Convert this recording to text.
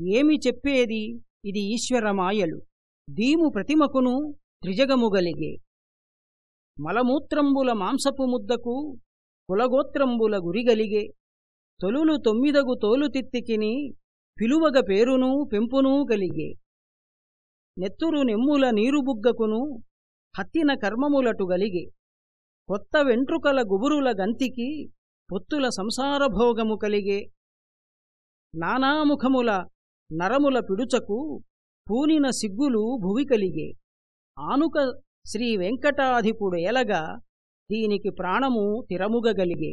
ఏమి చెప్పేది? ఇది ఈశ్వరమాయలు. దీము ప్రతిమకును త్రిజగముగలిగే. మలమూత్రంబుల మాంసపు ముద్దకు కులగోత్రంబుల గురిగలిగే. తొలులు తొమ్మిదగు తోలుతిత్తికిని పిలువగ పేరును పెంపునూ కలిగే నెత్తురు నెమ్ముల నీరుబుగ్గకును హత్తిన కర్మములటు గలిగే. కొత్త వెంట్రుకల గుబురుల గంతికి పొత్తుల సంసారభోగము కలిగే. నానాముఖముల నరముల పిడుచకు పూనిన సిగ్గులు భువి కలిగే ఆనుక శ్రీ వెంకటాధిపుడు ఎలగా దీనికి ప్రాణము తిరముగగలిగే.